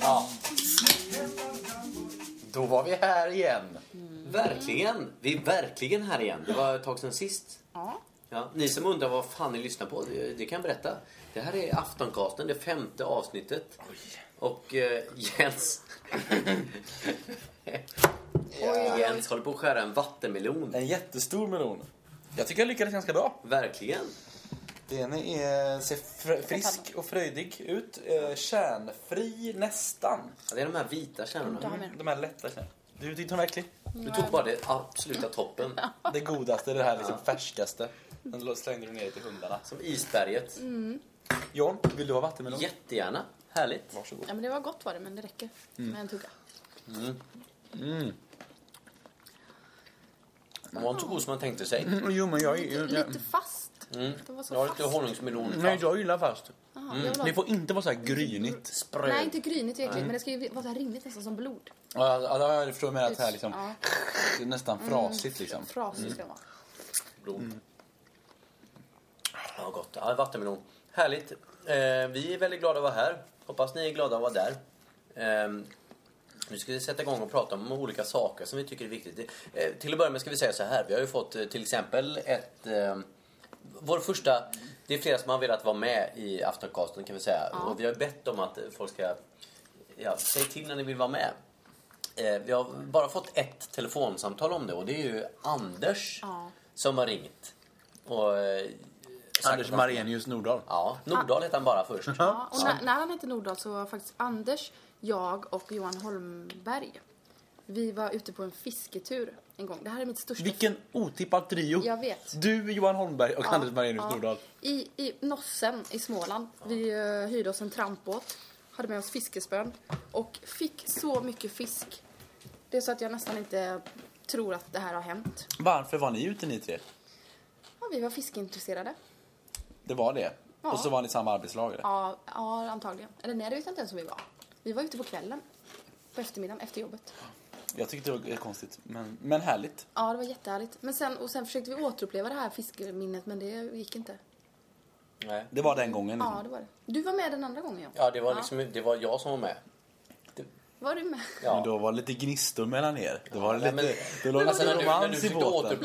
Ja. Då var vi här igen. Verkligen. Vi är verkligen här igen. Det var ett tag sedan sist. Ja. Ja, ni som undrar vad fan ni lyssnar på, det, det kan jag berätta. Det här är Aftoncasten, det femte avsnittet. Och eh, Jens... Jens håller på att skära en vattenmelon. En jättestor melon. Jag tycker jag lyckades ganska bra. Verkligen. Den är, ser fr- frisk och fröjdig ut. Eh, kärnfri nästan. Ja, det är de här vita kärnorna. Damen. De här lätta kärnorna. Du tyckte hon verkligen? Du tog bara det absoluta toppen. Det godaste, det här liksom färskaste. Den slängde du ner till hundarna. Som isberget. John, vill du ha vattenmelon? Jättegärna. Härligt. Varsågod. ja, men det var gott var det, men det räcker med en tugga. Den var inte så god som man tänkte sig. Mm, jo, men jag, Lite, jag, lite fast. Mm. Det var så Jag har fast. lite honungsmelon Nej, jag gillar fast. Aha, ha- Det får inte vara så här grynigt. Spröd. Nej, inte grynigt egentligen, men det ska ju vara så här rinnigt nästan som blod. Ja, ja, jag förstår med att det här liksom, Ja. det är nästan frasigt liksom. Frasigt ska det vara. blod. Ja, gott. Ja, vattenmelon. Härligt. Eh, vi är väldigt glada att vara här. Hoppas ni är glada att vara där. Eh, nu ska vi sätta igång och prata om olika saker som vi tycker är viktigt. Eh, till att börja med ska vi säga så här. Vi har ju fått eh, till exempel ett... Vår första... Det är flera som har velat vara med i Aftoncasten kan vi säga. Och vi har bett om att folk ska... Ja, säg till när ni vill vara med. Vi har bara fått ett telefonsamtal om det och det är ju Anders Ja. som har ringt. Och, Anders Marenius Nordahl. Ja, Nordahl hette han bara först. Ja, och när, när han hette Nordahl så var faktiskt Anders, jag och Johan Holmberg. Vi var ute på en fisketur en gång. Det här är mitt största... Vilken otippad trio. Jag vet. Du, Johan Holmberg och Ja, Anders Marenius ja. Nordahl. I, I Nossen i Småland. Vi uh, hyrde oss en trampbåt. Hade med oss fiskespön. Och fick så mycket fisk. Det är så att jag nästan inte tror att det här har hänt. Varför var ni ute ni tre? Ja, vi var fiskeintresserade. Det var det. Ja. Och så var ni samma arbetslag eller? Ja, ja, antagligen. Eller nej, det vet jag inte ens om vi var. Vi var ute på kvällen. På eftermiddagen, efter jobbet. Jag tyckte det var konstigt, men, men härligt. Ja, det var jättehärligt. Men sen, och sen försökte vi återuppleva det här fiskeminnet, men det gick inte. Nej. Det var den gången. Liksom. Ja, det var det. Du var med den andra gången, ja. Ja, det var liksom, det var jag som var med. Var du med? Ja. Men då var det lite gnistor mellan er. Det var Nej, lite, men- det låg Alltså, lite när, du, när du i försökte båten.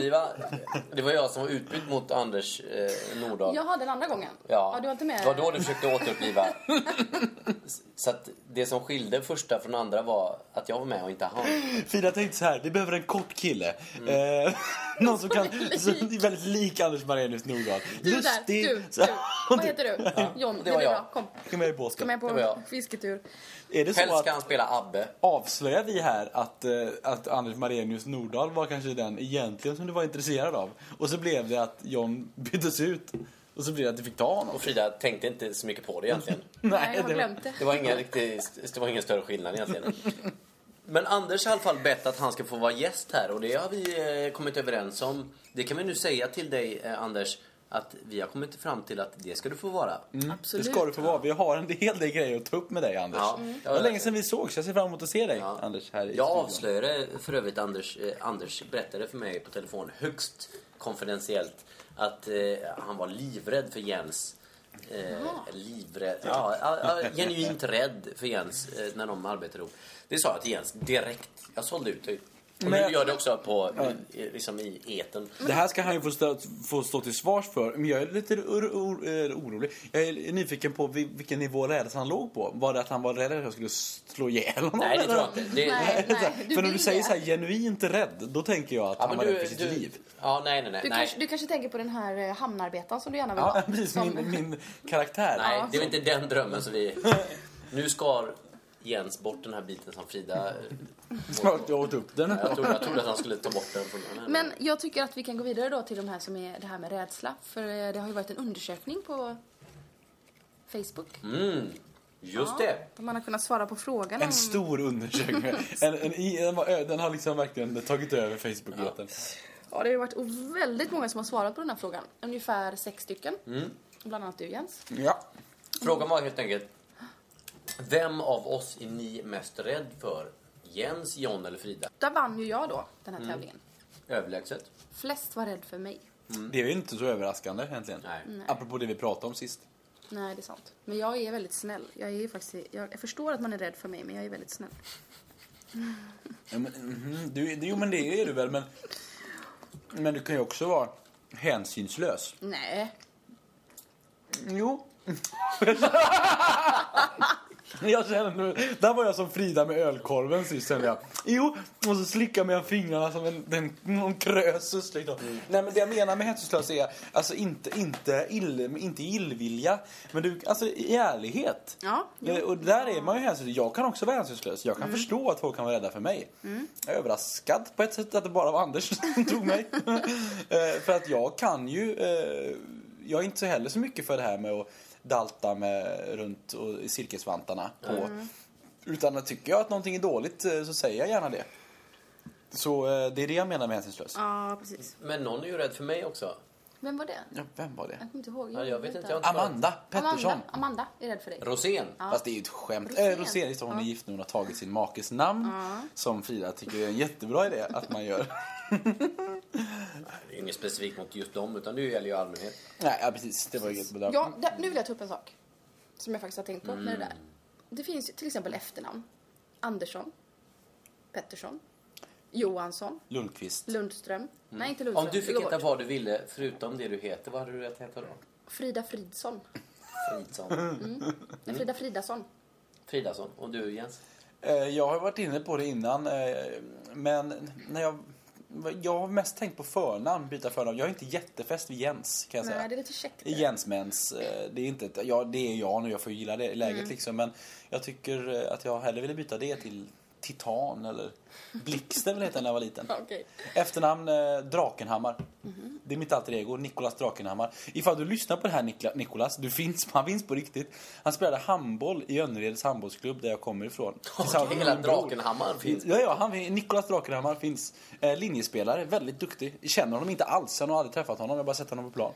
det var jag som var utbytt mot Anders eh, Nordahl. Jaha, den andra gången? Ja, du var inte med? Det var då du försökte återuppliva. Så att det som skilde första från andra var att jag var med och inte han. Frida tänkte så här, vi behöver en kort kille. Mm. Eh, någon som kan, som är väldigt lik Anders Marenius Nordahl. Du där, Lustig. du, Så- du. Vad heter du? John, det var jag. bra. Kom, Kom med i kom båten. med Det var på fisketur. Är det så Helst ska att han spela Abbe. avslöjar vi här att, eh, att Anders Marenius Nordahl var kanske den egentligen som du var intresserad av? Och så blev det att John byttes ut. Och så blev det att du fick ta honom. Och Frida tänkte inte så mycket på det egentligen. Nej, jag har det- glömt det. Det var ingen, riktig, det var ingen större skillnad egentligen. Men Anders har i alla fall bett att han ska få vara gäst här och det har vi eh, kommit överens om. Det kan vi nu säga till dig eh, Anders att vi har kommit fram till att det ska du få vara. Det Absolut. ska du få vara. Vi har en hel del grejer att ta upp med dig, Anders. Ja. Det var länge sedan vi sågs. Jag ser fram emot att se dig, Ja. Anders, här i Jag studion. avslöjade för övrigt Anders, eh, Anders berättade för mig på telefon högst konfidentiellt att eh, han var livrädd för Jens. Eh, livrädd, ja, ja, ja, genuint rädd för Jens eh, när de arbetade ihop. Det sa jag till Jens direkt. Jag sålde ut det. Och nu Men- gör det också på, i, liksom i eten. Det här ska han ju få stå, få stå till svars för. Men jag är lite or, or, eh, orolig. Jag är nyfiken på vil- vilken nivå rädslan han låg på. Var det att han var rädd att jag skulle slå ihjäl honom? Nej, det tror jag inte. Det, Nej, nej. Du för när du säger det. så här genuint rädd, då tänker jag att Ja, han men var rädd för sitt du, liv. Ja, nej, nej, nej. Du, kanske, du kanske tänker på den här eh, hamnarbetaren som du gärna vill Ja, vara? precis. Som- Min, min karaktär. Nej, det är inte den drömmen som vi... Nu skar Jens bort den här biten som Frida... Snart jag åt upp den. Jag trodde, jag trodde att han skulle ta bort den från den här. Men jag tycker att vi kan gå vidare då till de här som är det här med rädsla. För eh, det har ju varit en undersökning på Facebook. Mm, just det. Där man har kunnat svara på frågan En om... stor undersökning. En, en, i- den, har liksom verkligen tagit över Facebook-eten. Ja, det har varit väldigt många som har svarat på den här frågan. Ungefär sex stycken. Bland annat du Jens. Ja. Frågan var helt enkelt, vem av oss är ni mest rädd för? Jens, John eller Frida? Där vann ju jag då, den här tävlingen. Överlägset. Flest var rädd för mig. Det är ju inte så överraskande egentligen. Nej. Apropå det vi pratade om sist. Nej, det är sant. Men jag är väldigt snäll. Jag, är faktiskt, jag, jag förstår att man är rädd för mig, men jag är väldigt snäll. Ja, men, mhm, du, det- jo, men det är du väl, men... Men du kan ju också vara hänsynslös. Nej. Jo. jag känner nu, där var jag som Frida med ölkorven sist kände jag. Jo, och så slickar man fingrarna som en, en, någon krösus liksom. Nej men det jag menar med hänsynslös är alltså inte, inte, ill, inte illvilja, men du, alltså i ärlighet. Ja, Eh, Och där är man ju hänsynslös. Jag kan också vara hänsynslös. Jag kan Mm. förstå att folk kan vara rädda för mig. Jag är överraskad på ett sätt att det bara var Anders som tog mig. Eh, för att jag kan ju, eh, jag är inte så heller så mycket för det här med att dalta med runt och i silkesvantarna på. Mm. Utan tycker jag att någonting är dåligt eh, så säger jag gärna det. Så eh, det är det jag menar med hänsynslös. Ja, precis. Men någon är ju rädd för mig också. Vem var det? Ja, vem var det? Jag kommer inte ihåg. Ja, jag vet inte, jag har inte Amanda Pettersson. Amanda, Amanda är rädd för dig. Rosén. Fast det är ju ett skämt. Rosén. Just hon är gift nu. Hon har tagit sin makes namn. Som Frida tycker är en jättebra idé att man gör. Det är inget specifikt mot just dem, utan det gäller ju allmänhet. Nej, ja, precis. Det var inget. Ja, där, nu vill jag ta upp en sak. Som jag faktiskt har tänkt på med det där. Det finns ju till exempel efternamn. Andersson. Pettersson. Johansson. Lundqvist. Lundström. Nej, inte Om Lundström. du fick det går heta bort. vad du ville, förutom det du heter, vad hade du rätt heta då? Frida Fridsson. Fridsson. Nej, Frida Fridason. Fridason. Och du Jens? Eh, Jag har varit inne på det innan. eh, Men när jag... Jag har mest tänkt på förnamn, byta förnamn. Jag är inte jättefäst vid Jens, kan jag säga. Nej, det är lite käckt. det. Jens Mens. eh, Det är inte ett, ja, det är jag nu, jag får ju gilla det läget liksom. Men jag tycker eh, att jag hellre ville byta det till Titan eller Blixten vill heta när jag var liten. Okej. Efternamn eh, Drakenhammar. Det är mitt alter ego, Nikolas Drakenhammar. Ifall du lyssnar på det här Nikla, Nikolas, du finns, han finns på riktigt. Han spelade handboll i Önnereds handbollsklubb där jag kommer ifrån. Med Hela. Drakenhammar finns. Ja, ja, han, Nikolas Drakenhammar finns. Eh, linjespelare, väldigt duktig. Jag känner honom inte alls, jag har aldrig träffat honom, jag har bara sett honom på plan.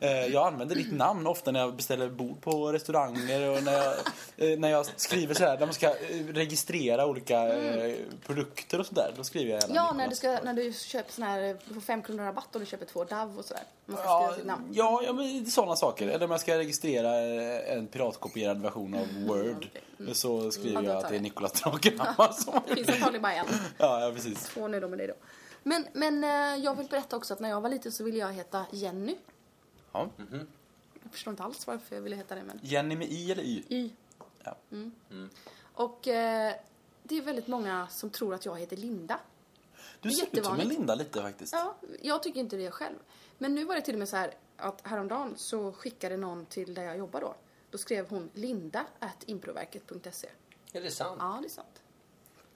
Eh, jag använder ditt namn ofta när jag beställer bord på restauranger och när jag, eh, när jag skriver så här, när man ska eh, registrera olika eh, produkter och sådär. Då skriver jag gärna Ja, när du, ska, när du köper sån här, du får fem kronor rabatt om du köper två DAV och sådär. Man ska Ja, skriva sitt namn. ja, ja men sådana saker. Eller om jag ska registrera eh, en piratkopierad version av Word så skriver Mm. Ja, då jag tar att det är jag. Nikolas Drakenhammar som har Det finns det. antagligen bara en. Ja, ja, precis. Två nu då med dig då. Men, men eh, jag vill berätta också att när jag var liten så ville jag heta Jenny. Ja. Jag förstår inte alls varför jag ville heta det men Jenny med I eller Y? Y. Ja. Och eh, det är väldigt många som tror att jag heter Linda. Du ser ut som en. Linda lite faktiskt. Ja, jag tycker inte det själv. Men nu var det till och med så här att häromdagen så skickade någon till där jag jobbar då. Då skrev hon linda at improverket.se. Är det sant? Ja, det är sant.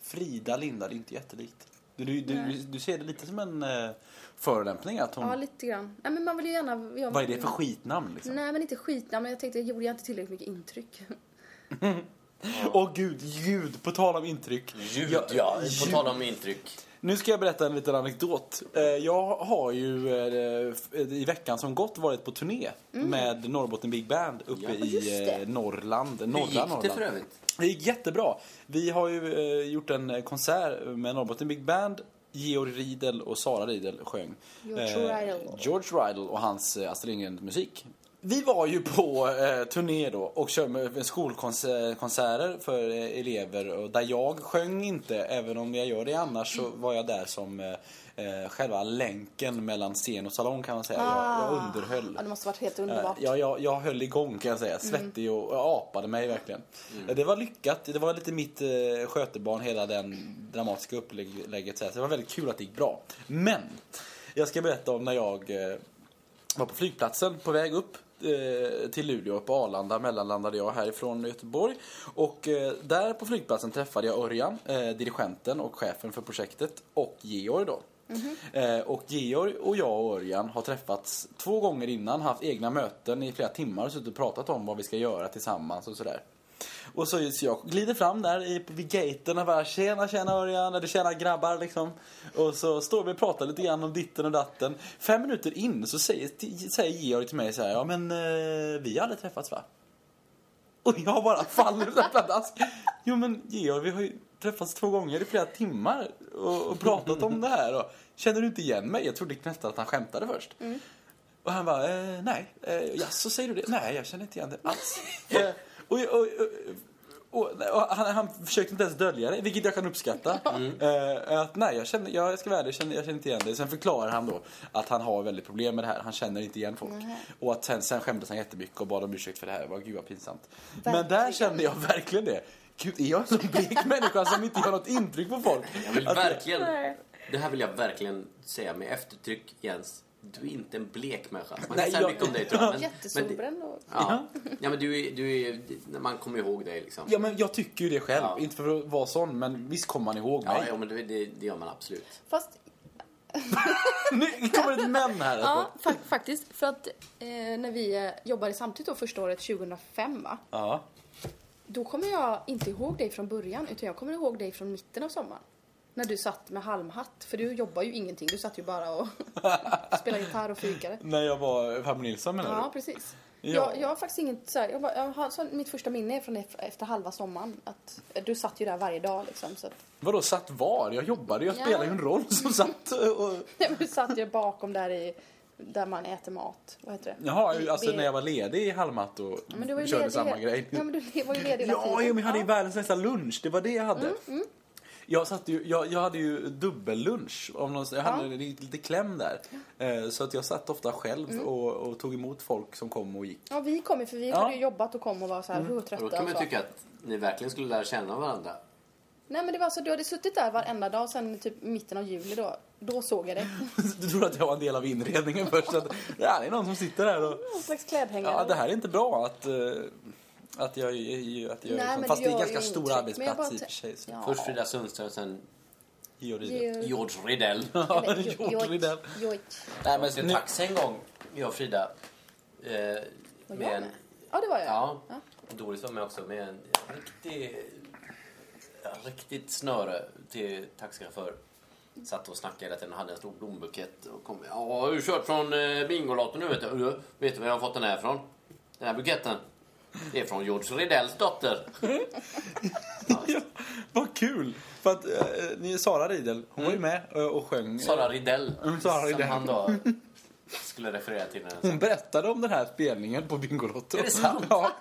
Frida Linda, det är inte jättelikt. Du, du, du, du ser det lite som en uh, förolämpning att hon... Ja, lite grann. Nej, men man vill ju gärna... Jag, Vad är det för skitnamn liksom? Nej, men inte skit. Nej, men jag tänkte, gjorde jag inte tillräckligt mycket intryck? Åh gud, ljud! På tal om intryck. Ljud, Jag- ja. På ljud. tal om intryck. Nu ska jag berätta en liten anekdot. Eh, Jag har ju eh, i veckan som gått varit på turné med Norrbotten Big Band uppe Ja, i eh, Norrland. Hur Norra gick det Norrland. för övrigt? Det gick jättebra. Vi har ju gjort en konsert med Norrbotten Big Band. Georg Riedel och Sara Riedel sjöng. George Riedel. George Riedel och hans Astrid Lindgren-musik. Vi var ju på eh, turné då och körde med skolkonserter för eh, elever och där jag sjöng inte, även om jag gör det annars så var jag där som eh, eh, själva länken mellan scen och salong kan man säga. Jag, jag underhöll. Ja, det måste varit helt Eh, underbart. Ja, jag, jag höll igång kan jag säga. Svettig och jag apade mig verkligen. Eh, Det var lyckat. Det var lite mitt eh, skötebarn hela den dramatiska upplägget. Så här. Så det var väldigt kul att det gick bra. Men jag ska berätta om när jag eh, var på flygplatsen på väg upp eh, till Luleå på Arlanda mellanlandade jag härifrån Göteborg och eh, där på flygplatsen träffade jag Örjan, eh, dirigenten och chefen för projektet och Georg då. Eh, och Georg och jag och Örjan har träffats två gånger innan, haft egna möten i flera timmar och suttit och pratat om vad vi ska göra tillsammans och sådär. Och så, så jag glider fram där i, vid gaten och bara tjena, tjena Örjan, eller tjena grabbar liksom. Och så står vi och pratar lite grann om ditten och datten. Fem minuter in så säger, säger Georg till mig så här, ja men eh, vi har aldrig träffats va? Och jag bara faller pladask. Jo men Georg, vi har ju träffats två gånger i flera timmar och, och pratat om det här. Och, känner du inte igen mig? Jag trodde nästan att han skämtade först. Och han bara, eh, nej. Eh, så säger du det? Nej, jag känner inte igen det alls. och, och, och, och, han, han försökte inte ens dölja det, vilket jag kan uppskatta. Eh, att nej, jag, känner, jag ska vara ärlig, jag känner, jag känner inte igen det. Sen förklarar han då att han har väldigt problem med det här. Han känner inte igen folk. Och att sen, sen skämdes han jättemycket och bad om ursäkt för det här. Vad, gud vad pinsamt. Men där Verkligen. kände jag verkligen det. Gud, är jag en sån blek människa som inte gör något intryck på folk? Jag vill verkligen, det här vill jag verkligen säga med eftertryck Jens. Du är inte en blek människa. Man kan Nej, säga jag- mycket om dig tror jag. Men, men, Jättesolbränd och... ja. ja, men du är, du är, man kommer ihåg dig liksom. Ja, men jag tycker ju det själv. Ja. Inte för att vara sån, men visst kommer man ihåg Ja, mig. ja men det, det, gör man absolut. Fast Nu kommer det ett men här. Ja, alltså. fa- faktiskt. För att eh, när vi eh, jobbade samtidigt då första året 2005 va? Ja. Då kommer jag inte ihåg dig från början utan jag kommer ihåg dig från mitten av sommaren. När du satt med halmhatt. För du jobbar ju ingenting. Du satt ju bara och spelade gitarr och fikade. När jag var farbror Nilsson menar Ja, du? precis. Ja. Jag, jag har faktiskt inget så här, jag, bara, jag har, så mitt första minne är från ef- efter halva sommaren. Att du satt ju där varje dag liksom. Så att, Vadå satt var? Jag jobbade, jag Ja. spelade ju en roll som satt och... Nej, men du satt ju bakom där i, där man äter mat. Vad heter det? Jaha, I- alltså när jag var ledig i Halmhatt och Ja, men du var ju körde ledig. samma grej. Ja, men du var ju ledig hela Ja, tiden. men jag hade ju Ja. världens nästa lunch. Det var det jag hade. Mm, Jag, satt ju, jag, jag hade ju dubbellunch. Om någon, jag hade Ja. lite, kläm där. Eh, Så att jag satt ofta själv Mm. och, och tog emot folk som kom och gick. Ja, vi kom ju för vi Ja. Mm. hade ju jobbat och kom och var så här hur trötta Och då kan man tycka att ni verkligen skulle lära känna varandra. Nej men det var så du hade suttit där varenda dag sen typ mitten av juli då. Då såg jag dig. Du trodde att jag var en del av inredningen först. Att, ja, det är någon som sitter här och... Någon slags klädhängare. Ja, det här är inte bra att, eh, att jag, är- att jag Nej, Fast det är ganska stor jag arbetsplats i och för sig. Ja. Först Frida Sundström, sen George Rydell. George Rydell. Nej, Men nu, taxi en gång, jag och Frida. Eh, med jag en, med? Ja, det var jag. ja, Ja. Doris var med också med en riktig, riktigt snöre till taxichaufför. Satt och snackade hela tiden och hade en stor blombukett. Och kom, ja, har du kört från eh, Bingolotto nu vet du? du? Vet du var jag har fått den här ifrån? Den här buketten. Det är från George Ridells dotter. ja, vad kul! För att eh, ni, Sara Riedel, hon var ju med eh, och sjöng. Sara Ridell. Mm, Sara Som Ridell. han då skulle referera till. När Hon berättade om den här spelningen på Bingolotto. Är det sant? Ja.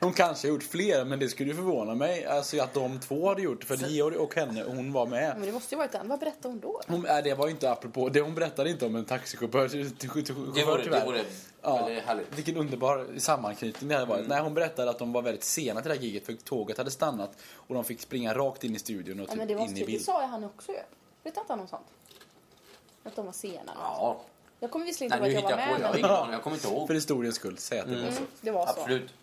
Hon kanske har gjort fler, men det skulle ju förvåna mig. Alltså att de två hade gjort För Georg och henne, hon var med. Men det måste ju varit den. Vad berättade hon då? Hon, nej, det var ju inte apropå. Det hon berättade inte om en taxichaufför Det det vore Ja. härligt. Vilken underbar sammanknytning det hade varit. Nej, hon berättade att de var väldigt sena till det här giget för tåget hade stannat och de fick springa rakt in i studion och Ja, typ men det, var in i det bild. sa ju han också ju. Vet inte han om sånt? Att de var sena. Ja. Jag kommer visserligen inte ihåg att jag jag var på. med. Jag har Men... ingen. Jag kommer inte ihåg. För historiens skull, säg att det var så. Mm, det var så. Absolut.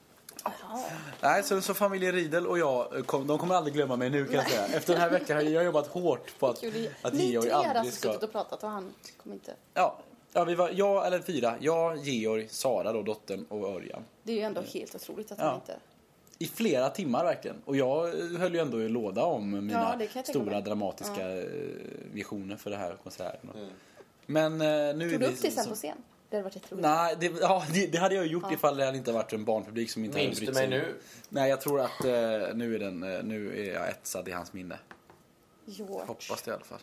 Jaha. Nej, så, så familjen Riedel och jag, kom, de kommer aldrig glömma mig nu kan jag säga. Efter den här veckan har jag jobbat hårt på att, att Ni Georg tre hade aldrig alltså ska... suttit och pratat och han kom inte. Ja, ja, vi var, jag, eller fyra. Jag, Georg, Sara då, dottern och Örjan. Det är ju ändå helt otroligt att Ja. han inte... I flera timmar verkligen. Och jag eh, höll ju ändå i låda om mina Ja, det kan jag tänka stora mig. dramatiska eh, visioner för det här konserten. Mm. Men eh, nu är Tog du vi upp det sen så- på scen? Det hade varit jätteroligt. Nej, det, ja, det, det hade jag gjort ifall det hade inte varit en barnpublik som inte Minns hade du brytt mig sig. nu? Nej, jag tror att eh, nu, är den, eh, nu är jag etsad i hans minne. George. Hoppas det i alla fall.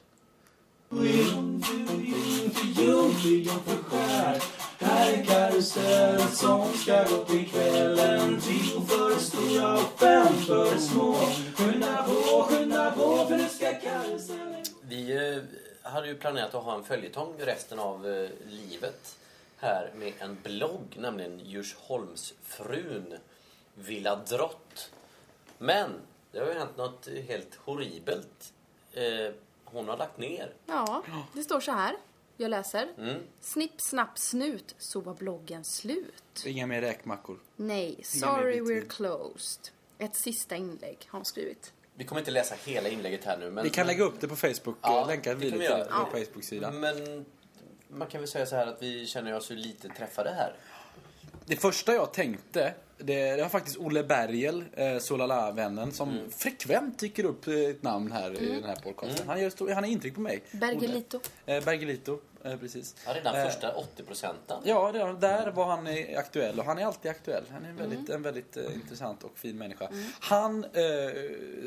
Här är karusell som ska gå till kvällen Tio för stora och fem för små Skynda på, skynda på för nu ska karusellen Vi eh, hade ju planerat att ha en följetong resten av eh, livet här med en blogg, nämligen Djursholmsfrun Villa Drott. Men det har ju hänt något helt horribelt. Eh, hon har lagt ner. Ja, det står så här. Jag läser. Mm. Snipp, snapp, snut, så var bloggen slut. Inga mer räkmackor. Nej, sorry we're closed. Ett sista inlägg har hon skrivit. Vi kommer inte läsa hela inlägget här nu. Men, Vi kan lägga upp det på Facebook. Ja, Ja, Länkar det kan vidare vi till vår Facebook-sida. Men man kan väl säga så här att vi känner oss ju lite träffade här. Det första jag tänkte det, det var faktiskt Olle Bergel, eh, Solala-vännen, som Mm. frekvent dyker upp eh, ett namn här i den här podcasten. Han, gör stor, han är intryck på mig. Bergelito. Eh, Bergelito, eh, precis. Ja, redan Eh, första 80 procenten. Ja, det, där var han aktuell och han är alltid aktuell. Han är en väldigt, en väldigt eh, intressant och fin människa. Han eh,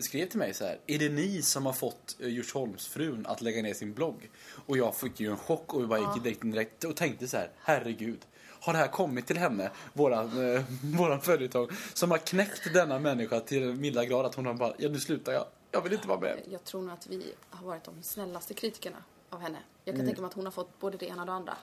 skrev till mig så här. Är det ni som har fått eh, Djursholmsfrun att lägga ner sin blogg? Och jag fick ju en chock och bara gick direkt, direkt och tänkte så här. Herregud. Har det här kommit till henne, våran, eh, våran följetong, som har knäckt denna människa till en milda grad att hon har bara, ja nu slutar jag. Jag vill inte vara med. Jag tror nog att vi har varit de snällaste kritikerna av henne. Jag Mm. kan tänka mig att hon har fått både det ena och det andra.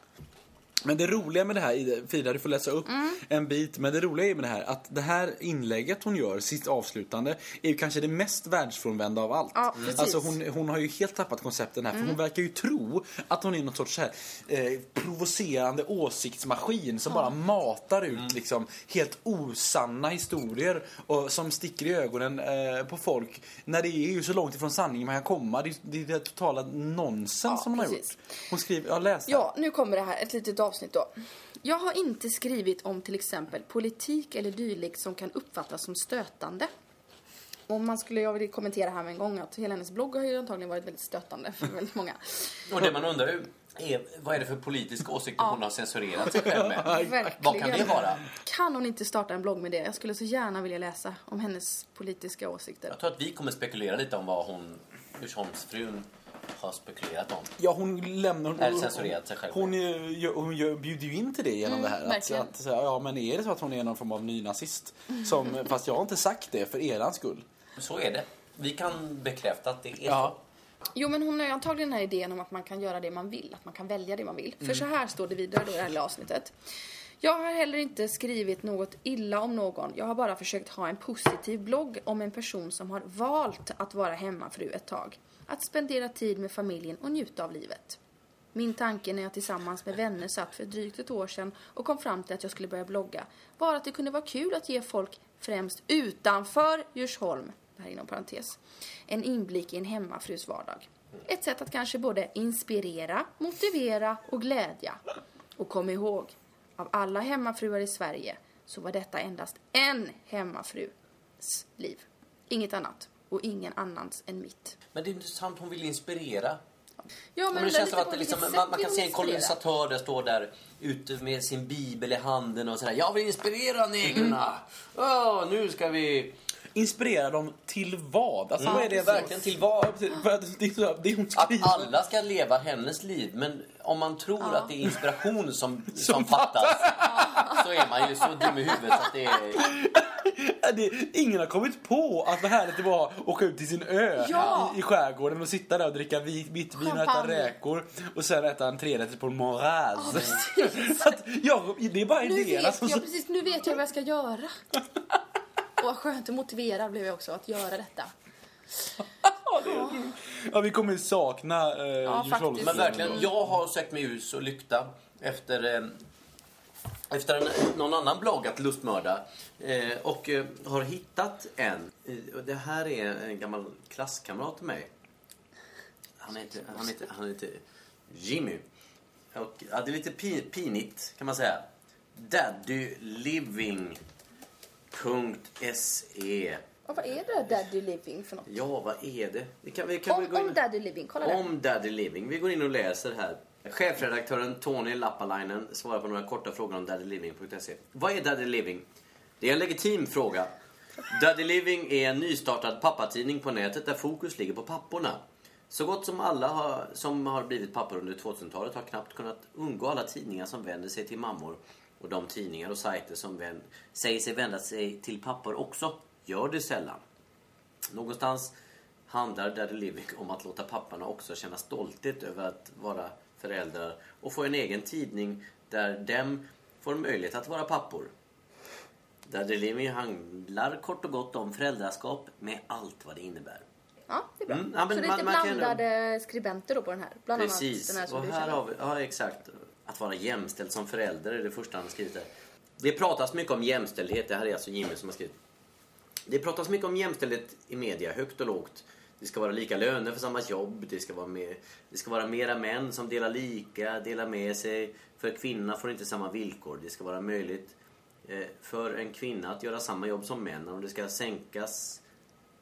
Men det roliga med det här, Ida- Frida du får läsa upp Mm. en bit, men det roliga är med det här att det här inlägget hon gör, sist avslutande, är ju kanske det mest världsfrånvända av allt. Ja, precis. alltså hon, hon har ju helt tappat koncepten här, för hon verkar ju tro att hon är någon sorts så här, eh, provocerande åsiktsmaskin som bara matar ut liksom helt osanna historier och, som sticker i ögonen eh, på folk. När det är ju så långt ifrån sanningen man kan komma. Det, är- det är det totala nonsens Ja, som hon har precis. gjort. Hon skriver, jag läste. Ja, nu kommer det här, ett litet avsnitt då. Jag har inte skrivit om till exempel politik eller dylikt som kan uppfattas som stötande. Om man skulle, jag vill kommentera här med en gång att hela hennes blogg har ju antagligen varit väldigt stötande för väldigt många. Och det man undrar ju är vad är det för politisk åsikt hon har censurerat sig själv med? Verkligen. Vad kan det vara? Kan hon inte starta en blogg med det? Jag skulle så gärna vilja läsa om hennes politiska åsikter. Jag tror att vi kommer spekulera lite om vad hon, Djursholmsfrun, har spekulerat om. Ja, hon lämnar... Hon, Eller censurerat sig själv. Hon, gör- hon gör, bjuder ju in till det genom Mm, det här. Att, verkligen. att, säga, ja, men är det så att hon är någon form av nynazist? Som, fast jag har inte sagt det för eran skull. Så är det. Vi kan bekräfta att det är Ja. Jo, men hon har ju antagligen den här idén om att man kan göra det man vill, att man kan välja det man vill. För så här står det vidare då i det här avsnittet. Jag har heller inte skrivit något illa om någon. Jag har bara försökt ha en positiv blogg om en person som har valt att vara hemmafru ett tag. Att spendera tid med familjen och njuta av livet. Min tanke när jag tillsammans med vänner satt för drygt ett år sedan och kom fram till att jag skulle börja blogga var att det kunde vara kul att ge folk, främst utanför Djursholm, det här inom parentes, en inblick i en hemmafrus vardag. Ett sätt att kanske både inspirera, motivera och glädja. Och kom ihåg, av alla hemmafruar i Sverige så var detta endast en hemmafrus liv. Inget annat. Och ingen annans än mitt. Men det är intressant, hon vill inspirera. Ja, Men det känns som att liksom, man, man kan se en inspirera? kolonisatör där står där ute med sin bibel i handen och sådär. Jag vill inspirera negrerna. Åh, nu ska vi... Inspirerar dem till vad? Alltså, vad är det Mm, verkligen till vad? Ja, att alla ska leva hennes liv. Men om man tror att det är inspiration som, som fattas så är man ju så dum i huvudet att det är... Det, ingen har kommit på att vad härligt det var att åka ut till sin ö Ja. i, i skärgården och sitta där och dricka vit, vitt vin och äta räkor och sen äta en trerätters på en att, ja, det är bara Nu idéerna vet jag precis, nu vet jag vad jag ska göra. Och vad skönt att motivera blev jag också att göra detta. Ja, vi kommer sakna eh, faktiskt. Men verkligen, jag har sökt mig ljus och lykta efter, eh, efter en, någon annan blogg att lustmörda. Eh, och eh, har hittat en. Eh, det här är en gammal klasskamrat till mig. Han heter, han heter, han heter Jimmy. Och, ja, det är lite pi, pinigt kan man säga. Daddyliving.se Och vad är det där Daddy Living för något? Ja, vad är det? Vi kan, vi kan Om, gå in... om Daddy Living, kolla där. Om Daddy Living. Vi går in och läser här. Chefredaktören Tony Lappalainen svarar på några korta frågor om daddyliving.se. Vad är Daddy Living? Det är en legitim fråga. Daddy Living är en nystartad pappatidning på nätet där fokus ligger på papporna. Så gott som alla har, som har blivit pappor under 2000-talet har knappt kunnat undgå alla tidningar som vänder sig till mammor. Och de tidningar och sajter som vänd, säger sig vända sig till pappor också gör det sällan. Någonstans handlar Daddy Living om att låta papporna också känna stolthet över att vara föräldrar och få en egen tidning där dem får möjlighet att vara pappor. Daddy Living handlar kort och gott om föräldraskap med allt vad det innebär. Ja, det är bra. Mm, ja, så det är lite man kan- blandade skribenter då på den här. Bland Precis, annat den här och här har vi, ja exakt. Att vara jämställd som förälder är det första han har skrivit här. Det pratas mycket om jämställdhet, det här är alltså Jimmy som har skrivit. Det pratas mycket om jämställdhet i media, högt och lågt. Det ska vara lika löner för samma jobb, det ska vara, mer, det ska vara mera män som delar lika, delar med sig. För kvinnorna får inte samma villkor. Det ska vara möjligt eh, för en kvinna att göra samma jobb som män och det ska sänkas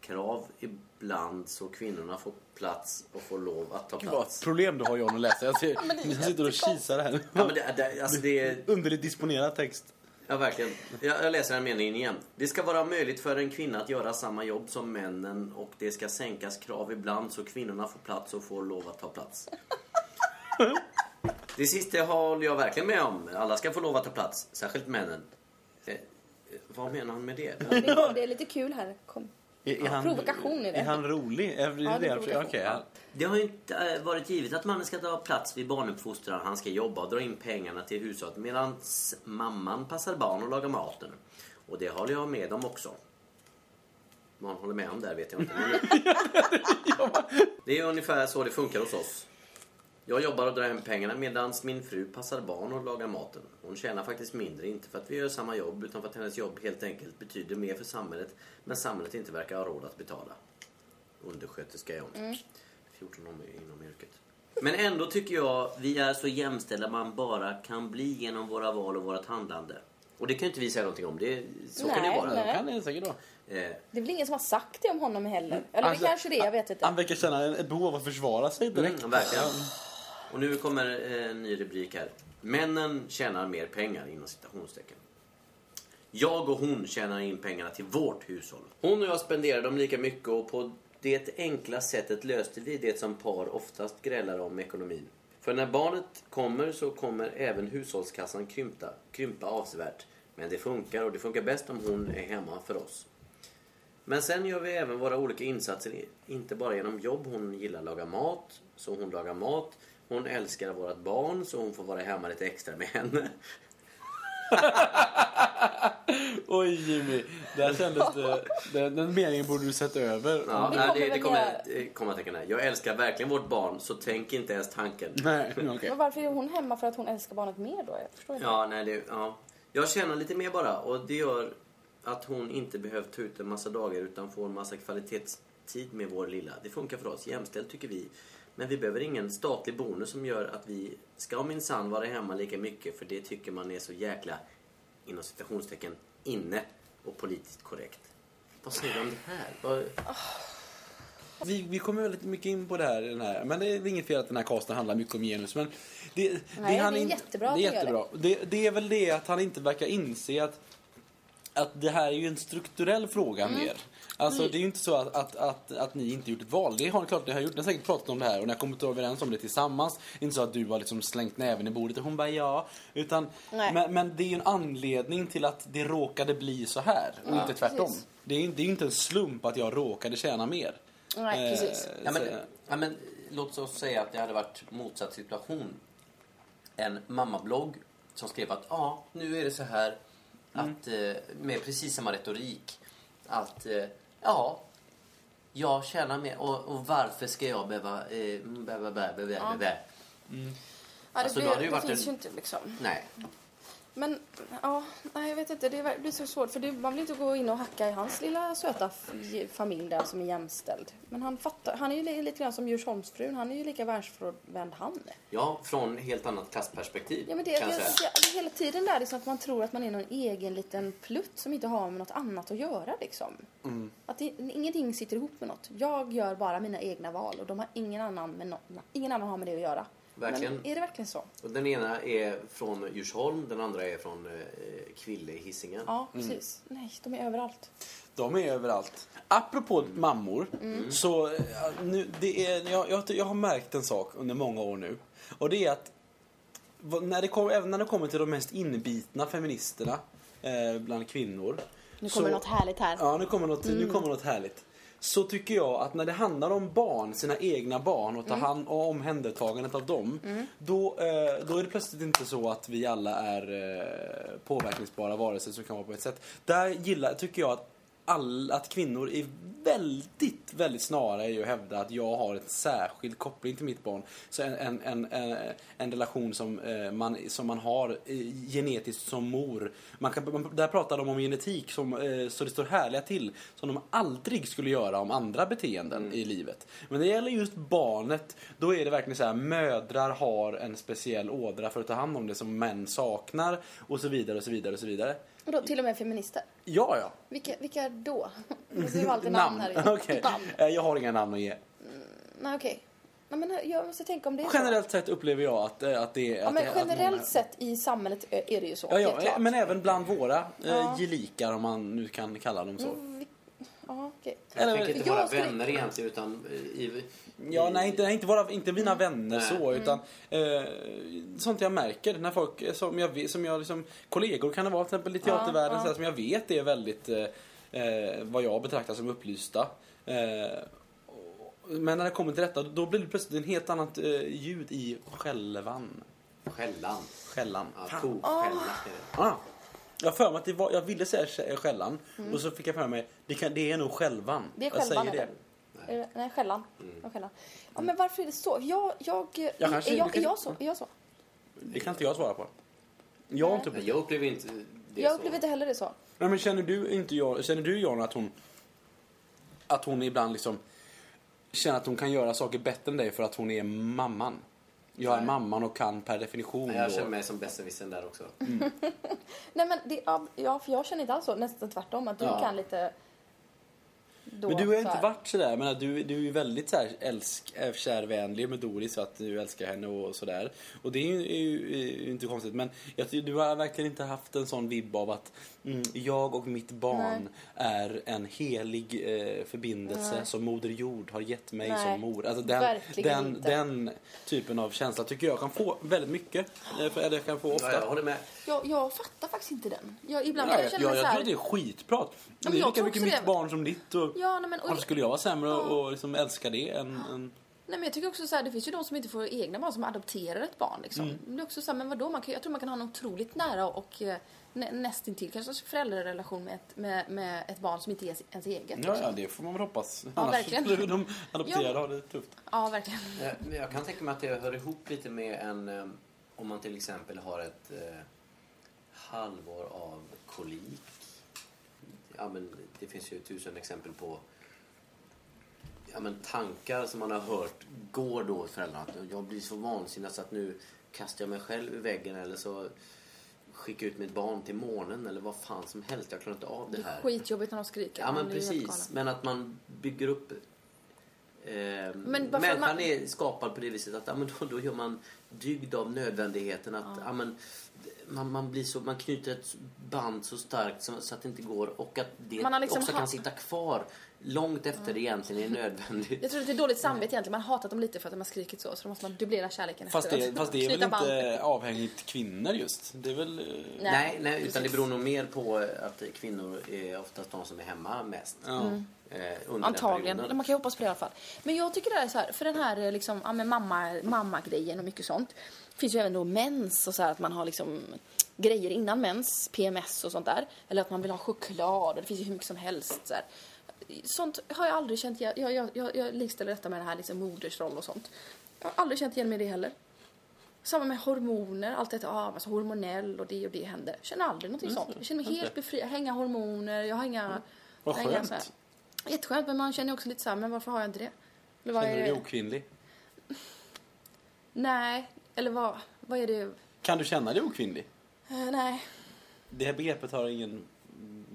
krav ibland så kvinnorna får plats och får lov att ta Vad plats. problem du har John att läsa. Jag, ser, jag sitter och kisar här. Ja, men det, det, alltså det är Underligt disponerad text. Ja, verkligen. Jag, jag läser den meningen igen. Det ska vara möjligt för en kvinna att göra samma jobb som männen och det ska sänkas krav ibland så kvinnorna får plats och får lov att ta plats. Det sista håller jag verkligen med om. Alla ska få lov att ta plats, särskilt männen. Eh, vad menar han med det? Det är lite kul här. Kom. Är, är han, Provokation är det. Är han rolig? Är det Ja, det är det? Okej, ja. Det har ju inte eh, varit givet att mannen ska ta plats vid barnuppfostran. Han ska jobba och dra in pengarna till hushållet medan mamman passar barn och lagar maten. Och det håller jag med om också. Vad han håller med om där vet jag inte. Det är ungefär så det funkar hos oss. Jag jobbar och drar hem pengarna medan min fru passar barn och lagar maten. Hon tjänar faktiskt mindre, inte för att vi gör samma jobb utan för att hennes jobb helt enkelt betyder mer för samhället men samhället inte verkar ha råd att betala. Undersköterska är hon. 14 år inom yrket. Men ändå tycker jag vi är så jämställda man bara kan bli genom våra val och vårt handlande. Och det kan ju inte vi säga någonting om. Det, så kan det Nej, vara. nej. Kan det säkert vara. Eh, Det är väl ingen som har sagt det om honom heller? Eller Alltså, det kanske det jag vet inte. Han verkar känna ett behov av att försvara sig direkt. Mm, verkligen. Och nu kommer eh, en ny rubrik här. Männen tjänar mer pengar inom citationstecken. Jag och hon tjänar in pengarna till vårt hushåll. Hon och jag spenderar dem lika mycket och på det enkla sättet löste vi det som par oftast grälar om ekonomin. För när barnet kommer så kommer även hushållskassan krympa, krympa avsevärt. Men det funkar och det funkar bäst om hon är hemma för oss. Men sen gör vi även våra olika insatser, inte bara genom jobb. Hon gillar att laga mat, så hon lagar mat. Hon älskar vårt barn, så hon får vara hemma lite extra med henne. Oj Jimmy, där kändes det... Den, den meningen borde du sett över. Ja, Det nej, kommer det, det kommer göra- det kommer tecken här. Jag älskar verkligen vårt barn, så tänk inte ens tanken. Nej, okej. Men varför är hon hemma för att hon älskar barnet mer då? Jag förstår inte. Ja, nej, det, ja. Jag tjänar lite mer bara och det gör att hon inte behöver ta ut en massa dagar utan får en massa kvalitetstid med vår lilla. Det funkar för oss. Jämställt tycker vi. Men vi behöver ingen statlig bonus som gör att vi ska minsann vara hemma lika mycket för det tycker man är så jäkla inom citationstecken inne och politiskt korrekt. Vad säger du om det här? Vad, Vi, vi kommer väldigt mycket in på det här, den här. Men det är inget fel att den här casten handlar mycket om genus. Men det, Nej, han det är in- jättebra det är jättebra. Det. Det, är väl det att han inte verkar inse att, att det här är ju en strukturell fråga Mm. mer. Alltså det är ju inte så att, att, att, att ni inte gjort ett val. Det har ni klart ni har gjort. Ni har säkert pratat om det här och ni har kommit överens om det tillsammans. Inte så att du har liksom slängt näven i bordet och hon bara ja. Utan, men, men det är ju en anledning till att det råkade bli så här och inte tvärtom. precis. Det är, ju- det är inte en slump att jag råkade tjäna mer. Nej, Eh, precis. Ja, men, ja, men, låt oss säga att det hade varit motsatt situation. En mammablogg som skrev att ja, nu är det så här att eh, med precis samma retorik att eh, ja, jag tjänar mer och, och varför ska jag behöva eh, behöva, behöva, behöva, behöva. Ja, det, Alltså, blir, det det, finns en- ju inte liksom. Nej. Men ja, nej, jag vet inte. Det är- blir så svårt. För det, man vill inte gå in och hacka i hans lilla söta familj där som är jämställd. Men han fattar. Han är ju li- lite grann som Djursholmsfrun. Han är ju lika världsfrånvänd han. Ja, från helt annat klassperspektiv Ja, men det, det, jag det, hela tiden där liksom att man tror att man är någon egen liten plutt som inte har med något annat att göra liksom. Mm. Att det, ingenting sitter ihop med något. Jag gör bara mina egna val och de har ingen annan, med no, ingen annan har med det att göra. Verkligen. Men är det verkligen så? Och den ena är från Djursholm, den andra är från eh, Kville i Hisingen. Ja, precis. Nej, de är överallt. De är överallt. Apropå mammor, Mm. så eh, nu, det är, jag, jag, jag har märkt en sak under många år nu. Och det är att när det kom, även när det kommer till de mest inbitna feministerna eh, bland kvinnor. Nu kommer så, något härligt här. Ja, nu kommer, något, Mm. nu kommer något härligt. Så tycker jag att när det handlar om barn, sina egna barn och ta Mm. hand om omhändertagandet av dem. Då, eh, då är det plötsligt inte så att vi alla är eh, påverkningsbara varelser som kan vara på ett sätt. Där gillar, tycker jag att all, att kvinnor är väldigt, väldigt snara i att hävda att jag har en särskild koppling till mitt barn. Så en, en, en, en, en relation som, eh, man, som man har eh, genetiskt som mor. Man kan, där pratar de om genetik som, eh, så det står härliga till. Som de aldrig skulle göra om andra beteenden i livet. Men när det gäller just barnet, då är det verkligen så här, mödrar har en speciell ådra för att ta hand om det som män saknar. Och så vidare och så vidare och så vidare. Och då till och med feminister. Ja, ja. Vilka, vilka då? Ser ju alltid namn här. Okej. Namn. Eh, Jag har inga namn att ge. Nej, okej. Nej, men jag måste tänka om det är. Generellt sett upplever jag att, eh, att det är... Ja, men det, att många- generellt sett i samhället är det ju så. Ja, ja, men även bland våra eh, Ja. gelikar om man nu kan kalla dem så. Mm, Ja, okej. Jag Eller- tänker inte våra vänner egentligen utan i, i, Ja, nej, inte, inte, våra, inte mina vänner Nej. så, utan eh, sånt jag märker när folk eh, som jag, som jag liksom, kollegor kan det vara till exempel i teatervärlden ja. så här, som jag vet är väldigt, eh, eh, vad jag betraktar som upplysta. Eh, men när det kommer till detta, då blir det plötsligt en helt annat eh, ljud i skälvan. skällan. Skällan. Ja. Ah. Jag för mig att det var, jag ville säga sk- skällan och så fick jag för mig, det, kan, det är nog skälvan. Mm. Det är jag skälvan, säger det. Nej, skällan. Ja, skällan. Ja, men varför är det så? Jag, jag, Jag kanske- är, jag, kanske- är jag så? Är jag så? Det kan inte jag svara på. Jag inte jag upplever inte det jag så. upplever inte heller det så. Nej, men känner du inte Jan, känner du Jan att hon att hon ibland liksom känner att hon kan göra saker bättre än dig för att hon är mamman? Jag är mamman och kan per definition jag känner mig som besserwissern där också. Nej, men det, ja, ja, för jag känner inte alls så. Nästan tvärtom. Att du Ja. kan lite... Då, Men du har ju inte varit sådär, men du, du är ju väldigt så här älsk, äh, kärvänlig med Doris så att du älskar henne och sådär. Och det är ju, är ju, inte konstigt, men jag, du har verkligen inte haft en sån vibb av att mm, jag och mitt barn är en helig eh, förbindelse Nej. som Moder Jord har gett mig Nej, som mor. Alltså den, den, den typen av känsla tycker jag kan få väldigt mycket, eh, för- eller jag kan få ofta. Ja, jag håller med. Jag, jag fattar faktiskt inte den. Jag, ibland Ja, kan jag, jag jag, känna mig jag så här... tror att det är skitprat. men det är jag lika mycket mitt det. barn som ditt. Och, Ja, nej, men, och, varför skulle jag vara sämre Ja. och, och liksom älska det än, än nej, men jag tycker också så här, det finns ju de som inte får egna barn som adopterar ett barn. Liksom. Mm. Det är också så här, men vadå? Man kan, jag tror man kan ha en otroligt nära och eh, nä, nästintill kanske föräldrarelation med ett, med, med ett barn som inte är ens, eget. Ja, liksom. ja, det får man väl hoppas. Ja, Annars verkligen. skulle de adopterade Ja. det tufft. ja verkligen. Eh, Jag kan tänka mig att det hör ihop lite med en... eh, Om man till exempel har ett eh, halvår av kolik. Ja, men det finns ju tusen exempel på ja, men tankar som man har hört går då föräldrarna. Att jag blir så vansinnig så att nu kastar jag mig själv i väggen eller så skickar jag ut mitt barn till månen eller vad fan som helst. Jag klarar inte av det Det här. är skitjobbigt när de skriker. Ja, men precis. Men att man bygger upp... Eh, Men människan man- är skapad på det viset att ja, men då, då gör man dygd av nödvändigheten. Att, ja. men, man, man, blir så, man knyter ett band så starkt så, så att det inte går och att det liksom också kan sitta kvar långt efter det egentligen är nödvändigt. Jag tror att det är dåligt samvete egentligen. Man har hatat dem lite för att de har skrikit så. Så då måste man dubblera kärleken Fast det, efteråt. fast det är väl band. inte avhängigt kvinnor just? Det är väl... eh, Nej, Nej, nej, utan det beror nog mer på att kvinnor är oftast de som är hemma mest. Ja. Eh, under den Antagligen. perioden. Man kan ju hoppas på det i alla fall. Men jag tycker det är så här, för den här eh, liksom, ja, mamma, mamma-grejen och mycket sånt. Finns ju även då mens och så här att man har liksom grejer innan mens, PMS och sånt där. Eller att man vill ha choklad och det finns ju hur mycket som helst. Så här. Sånt har jag aldrig känt, jag, jag, jag, jag, jag likställer detta med det här liksom modersroll och sånt. Jag har aldrig känt igen mig i det heller. Samma med hormoner, allt detta, ah, alltså hormonell och det och det händer. Jag känner aldrig någonting Mm, sånt. Jag känner mig helt befriad, jag har inga hormoner, jag har inga... Vad har inga skönt. så här- Jätteskönt, men man känner också lite så här, men varför har jag inte det? Vad Känner är du dig okvinnlig? Nej, eller vad, vad är det? Kan du känna dig okvinnlig? Eh, nej, Det här begreppet har ingen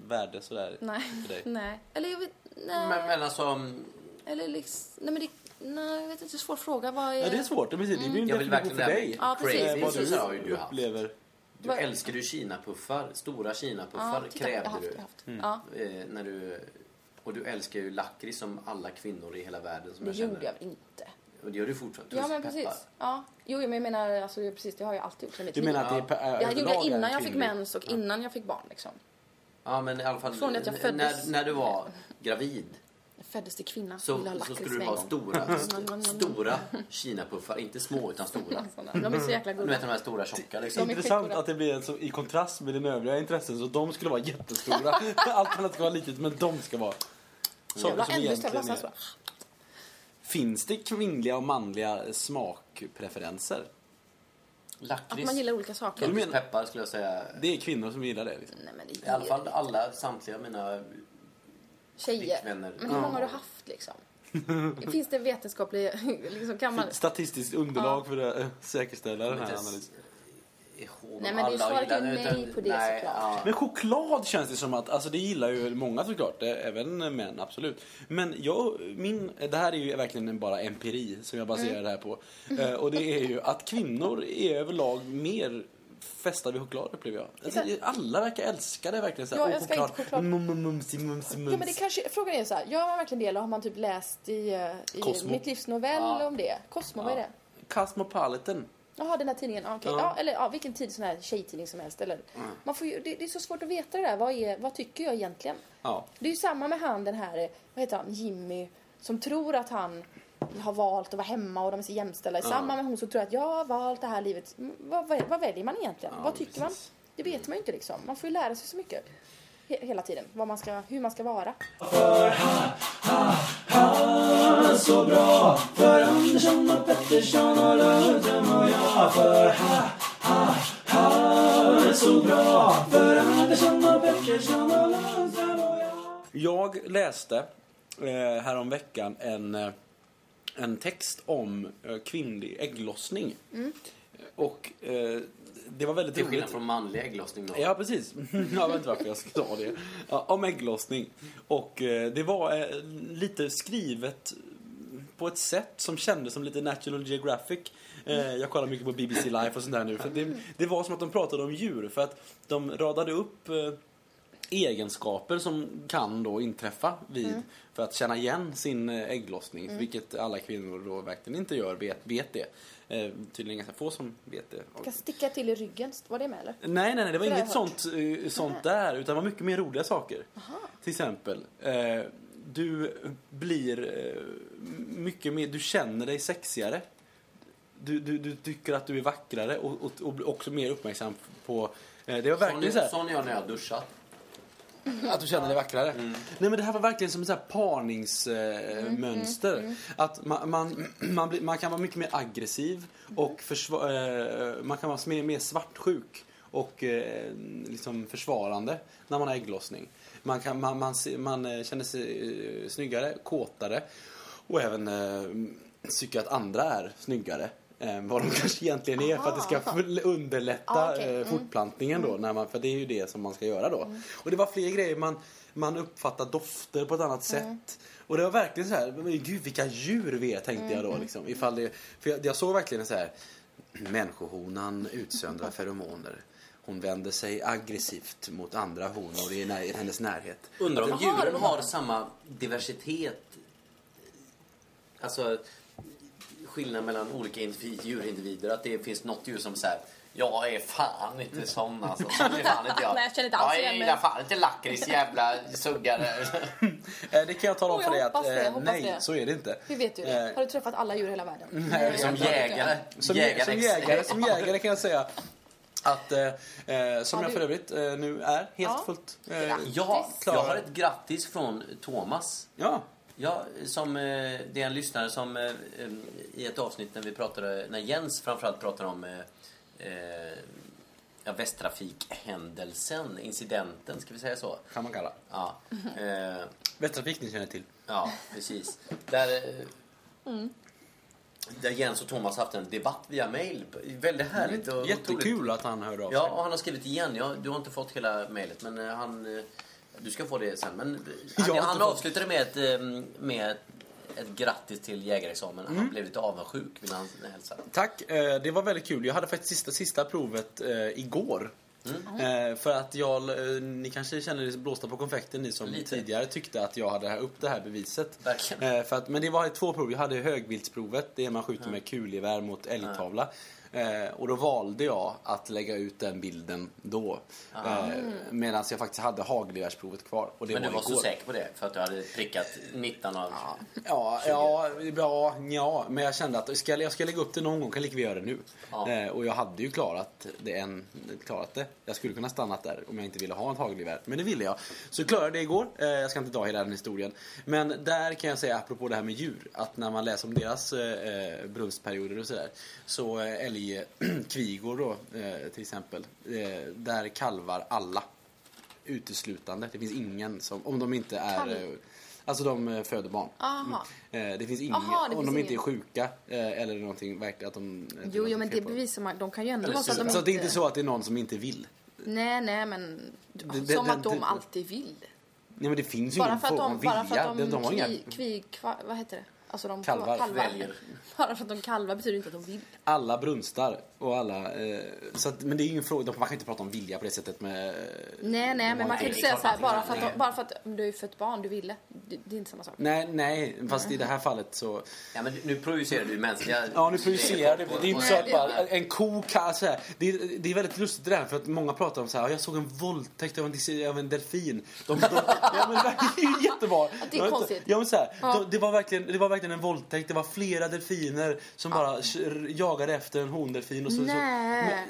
värde sådär nej, för dig. nej. Eller jag vet, nej. Men, men alltså, mm, Eller liksom, nej men det, nej jag vet inte, svår fråga. Vad är... Ja, det är svårt. Det blir det blir en jag vill definition verkligen för det dig. Ja, precis, crazy Vad precis. du har ju du haft. upplever. Du Vad- älskar ju kinapuffar, stora kinapuffar ja, krävde har haft, du. haft. Mm. Ja, Eh, när du. Och du älskar ju lakrits som alla kvinnor i hela världen som det jag känner. gjorde jag inte. Och det gör du fortfarande. Ja men precis. Ja. Jo men jag menar, alltså, precis det har jag alltid gjort sedan mitt Du menar att det är Det här gjorde jag innan en jag fick mens och innan jag fick barn liksom. Ja men i alla fall Från att jag föddes. när, när du var gravid. föddes till kvinna. Så, så skulle du ha en stora, Mm, mm, mm. stora kinapuffar. Inte små, utan stora. Sådana. De är så jäkla Du goda. vet de här stora tjocka liksom. Intressant att det blir så i kontrast med dina övriga intressen. Så de skulle vara jättestora. Allt annat ska vara litet, men de ska vara... Jag ännu större. egentligen är-. Finns det kvinnliga och manliga smakpreferenser? Att Lakrits. man gillar olika saker. Du menar- Peppar skulle jag säga. Det är kvinnor som gillar det. Liksom. Nej, men det I alla fall alla, samtliga mina Tjejer. flickvänner. Men hur många har du haft liksom? Finns det vetenskaplig... Liksom, kan man... Statistiskt underlag för att eh, säkerställa den här analysen. Ihåg Nej, men det är alla och svaret är gillar- nej utan- på det, nej, såklart. ja. Men choklad känns det som att, alltså det gillar ju många såklart, det- även män absolut. Men jag, min, det här är ju verkligen en bara empiri som jag baserar Mm. det här på. Eh, och det är ju att kvinnor är överlag mer fästa vid choklad upplever jag. Alltså, alla verkar älska det verkligen. Såhär, Jag älskar inte choklad. Mum, mum, mumsi, mumsi, mums. Ja, men det kanske, frågan är så här, gör man verkligen det eller har man typ läst i, eh, i Cosmo. Mitt livs novell Ja. om det? Cosmo, vad är det? Cosmopolitan. Jaha, den här tidningen. Ja, okej. Ja. ja, eller ja, vilken tid, sån här tjejtidning som helst. Eller, man får ju, det, det är så svårt att veta det där. Vad, är, vad tycker jag egentligen? Ja. Det är ju samma med han den här, vad heter han, Jimmy, som tror att han har valt att vara hemma och de är så jämställda. Samma med hon som tror att jag har valt det här livet. Mm, Vad, vad, vad väljer man egentligen? Ja, vad tycker man? precis. Det vet man ju inte liksom. Man får ju lära sig så mycket. He- hela tiden. Vad man ska, hur man ska vara. Så bra för Andersson och Pettersson och Lundström och jag för ha, ha, ha så bra för Andersson och Pettersson och Lundström och jag Jag läste eh, häromveckan en, eh, en text om eh, kvinnlig ägglossning. Och eh, det var väldigt Till roligt. skillnad från manlig ägglossning då. Ja, precis. Jag vet inte varför jag sa det. Ja, om ägglossning. Och eh, det var eh, lite skrivet på ett sätt som kändes som lite National Geographic. Eh, jag kollar mycket på BBC Life och sånt där nu. För det, det var som att de pratade om djur. För att de radade upp eh, egenskaper som kan då inträffa vid för att känna igen sin eh, ägglossning. Vilket alla kvinnor då verkligen inte gör, vet, vet det. Eh, tydligen ganska få som vet det. Kan sticka till i ryggen. Var det med eller? Nej, nej, nej, det var Det inget sånt, eh, sånt där, utan det var mycket mer roliga saker. Till exempel, eh, du blir eh, mycket mer, du känner dig sexigare. Du, du, du tycker att du är vackrare och, och, och blir också mer uppmärksam på... Eh, det var Sån, verkligen så här, sån är jag när jag duschar. att du känner dig vackrare. Nej men det här var verkligen som ett så här parningsmönster. Att man, man, man, blir, man kan vara mycket mer aggressiv och försva, eh, man kan vara mer, mer svartsjuk och eh, liksom försvarande när man har ägglossning. Man, kan, man, man, man eh, känner sig eh, snyggare, kåtare och även eh, tycker att andra är snyggare. än vad de kanske egentligen är för att det ska full- underlätta Ah, okej. eh, Mm. fortplantningen då. När man, för det är ju det som man ska göra då. Och det var fler grejer. Man, man uppfattar dofter på ett annat sätt. Och det var verkligen så här, men gud vilka djur vi är tänkte jag då. Liksom. Ifall det, för jag, jag såg verkligen så här, människohonan utsöndrar feromoner. Hon vänder sig aggressivt mot andra honor i, när, i hennes närhet. Undrar om djuren har samma diversitet. Alltså skillnad mellan olika individ, djurindivider. Att det finns något djur som säger jag är fan inte sån alltså. Sån är fan inte jag. Nej, jag känner inte alls jag igen mig. gillar fan inte lakrits jävla suggare. Eh, det kan jag tala om Oh, för dig att det, eh, nej, det. så är det inte. Hur vet du det? Eh, Har du träffat alla djur i hela världen? Nej, Som jägare. Som, jägare, som, jägare, som jägare kan jag säga att, eh, eh, som Ja, jag du- för övrigt eh, nu är helt Ja. fullt eh. Ja, klar. jag har ett grattis från Thomas. Ja, Ja, som, eh, det är en lyssnare som eh, i ett avsnitt när vi pratade, när Jens framförallt pratade om ja, Västtrafikhändelsen, incidenten, ska vi säga så? kan man kalla. Ja, eh, Västtrafik ni känner till. ja precis. Där, eh, där Jens och Thomas haft en debatt via mail. Väldigt härligt och otroligt. Jättekul att han hörde av sig. Ja, och han har skrivit igen. Ja, du har inte fått hela mejlet, men eh, han... eh, Du ska få det sen. Men eh, han, han avslutade med ett, med ett, grattis till jägarexamen. Mm. Han blev lite avundsjuk, vill han hälsa. Tack, det var väldigt kul. Jag hade faktiskt sista, sista provet eh, igår. Eh, för att jag, eh, ni kanske känner er blåsta på konfekten ni som Lite. tidigare tyckte att jag hade upp det här beviset. Eh, för att, men det var två prov. Jag hade högviltsprovet, det är man skjuter med kulgevär mot älgtavla. Eh, och då valde jag att lägga ut den bilden då. Eh, Medan jag faktiskt hade hagelgevärsprovet kvar. Och det Men du var var så igår. säker på det? För att du hade prickat 19 av... Ja, ja, ja, ja, men jag kände att ska jag, ska lägga upp det någon gång, kan lika göra det nu. Ja. Eh, och jag hade ju klarat det, en, klarat det. Jag skulle kunna stannat där om jag inte ville ha ett hagelgevär, men det ville jag. Så klarade jag det igår. Eh, jag ska inte dra hela den historien. Men där kan jag säga, apropå det här med djur, att när man läser om deras eh, brunstperioder och sådär, så eh, älgkvigor då, eh, till exempel, eh, där kalvar alla uteslutande. Det finns ingen som, om de inte är... Kalv? eh, Alltså de föder barn. Aha. Eh, Det finns ingen, Aha, det om finns de inte är sjuka eh, eller någonting verkligen att de... Jo, jo, men det bevisar man. De kan ju ändå vara så att Så, de så inte... det är inte så att det är någon som inte vill. Nej, nej, men... Det- det- som att de alltid vill. Nej men det finns ju Bara ingen för att fråga de, om bara för vilja. att de, de, de kvi, kvi, kva, vad heter det? Alltså de Kalvar. Väljer. Bara för att de kalvar betyder inte att de vill. alla brunstar och alla... Eh, så att, men det är ingen fråga, man kan inte prata om vilja på det sättet med... Nej, nej, men man kan inte är säga så här, bara för, att bara för att du ju fött barn, du ville. Det, det är inte samma sak. Nej, nej, fast i det här fallet så... Ja, men nu projicerar du mänskliga... Ja, nu projicerar det. Det är inte så att bara en ko kan... Så här, det, är, det är väldigt lustigt det där för att många pratar om så här, jag såg en våldtäkt av en, av en delfin. De, de, ja men det är ju jättebra. det är konstigt. Ja men så här, Ja. de, det, var verkligen, det var verkligen en våldtäkt. Det var flera delfiner som bara kör- jagade efter en hondelfin. Och så, så,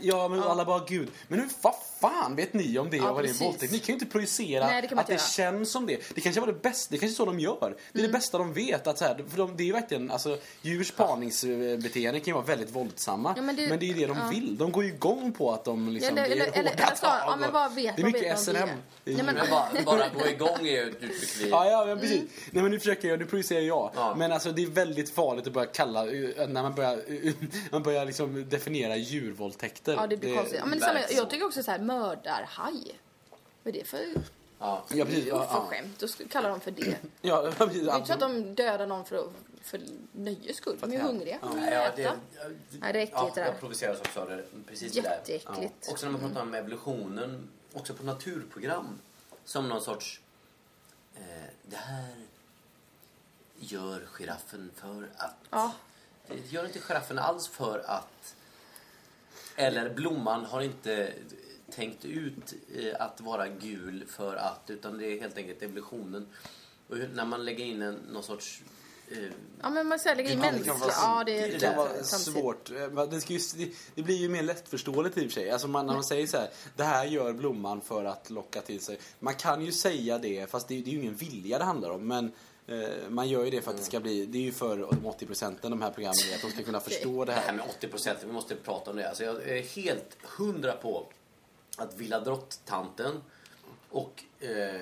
ja men alla bara gud. Men hur vad fan vet ni om det Ja, det är en våldtäkt? Ni kan ju inte projicera Nej, det att det inte känns som det. Det kanske var det bästa, det kanske är så de gör. Det är Mm. det bästa de vet. Att så här, för de, det är ju verkligen, alltså djurs parningsbeteende kan ju vara väldigt våldsamma. Ja, men men, det- det, är ju det de ja. vill. De går ju igång på att de liksom, Eller- det är eller- eller- hårda ja, tag Det är mycket SNM. det? Det Nej, men- bara, bara gå igång är ju ett uttryck vi... Ja, ja, men precis. Mm. Nej, men nu försöker jag, nu projicerar jag. Ja. Men alltså det är väldigt farligt att börja kalla, när man börjar, man börjar liksom definiera djurvåldtäkter. Ja, det blir konstigt. Ja, men så. jag tycker också så här, mördarhaj. Vad är det för, Ja. Ja, precis. det Ja, ja. oförskämt? Då kallar de för det. Ja, precis. Det är inte så att de dödar någon för, att- för nöjes skull. De är ju hungriga. De vill Ja, äta. Nej, det är äckligt ja, det där. jag provoceras också av det. Precis det där. Jätteäckligt. Också när man pratar om evolutionen, också på naturprogram. Som någon sorts... Eh, det här gör giraffen för att... Ja. Det gör inte giraffen alls för att... Eller blomman har inte tänkt ut eh, att vara gul för att, utan det är helt enkelt evolutionen. Och när man lägger in en, någon sorts... Eh, Ja, men man ska lägga in Det kan mänskliga... vara- Ja, det det är Det kan vara svårt. Eh, Det, ska ju, det, blir ju mer lättförståeligt i och för sig. Alltså man, när man säger så här, det här gör blomman för att locka till sig. Man kan ju säga det, fast det, det är ju ingen vilja det handlar om. Men eh, man gör ju det för att det ska bli, det är ju för de 80 procenten de här programmen att de ska kunna förstå det Det här här. med 80 procent, vi måste prata om det. Alltså jag är helt hundra på att Villadrott-tanten och eh,